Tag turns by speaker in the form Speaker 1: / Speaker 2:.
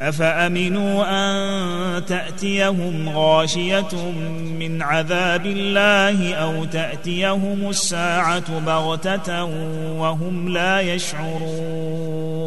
Speaker 1: أفأمنوا أن تأتيهم غاشية من عذاب الله أو تأتيهم الساعة بغتة وهم لا يشعرون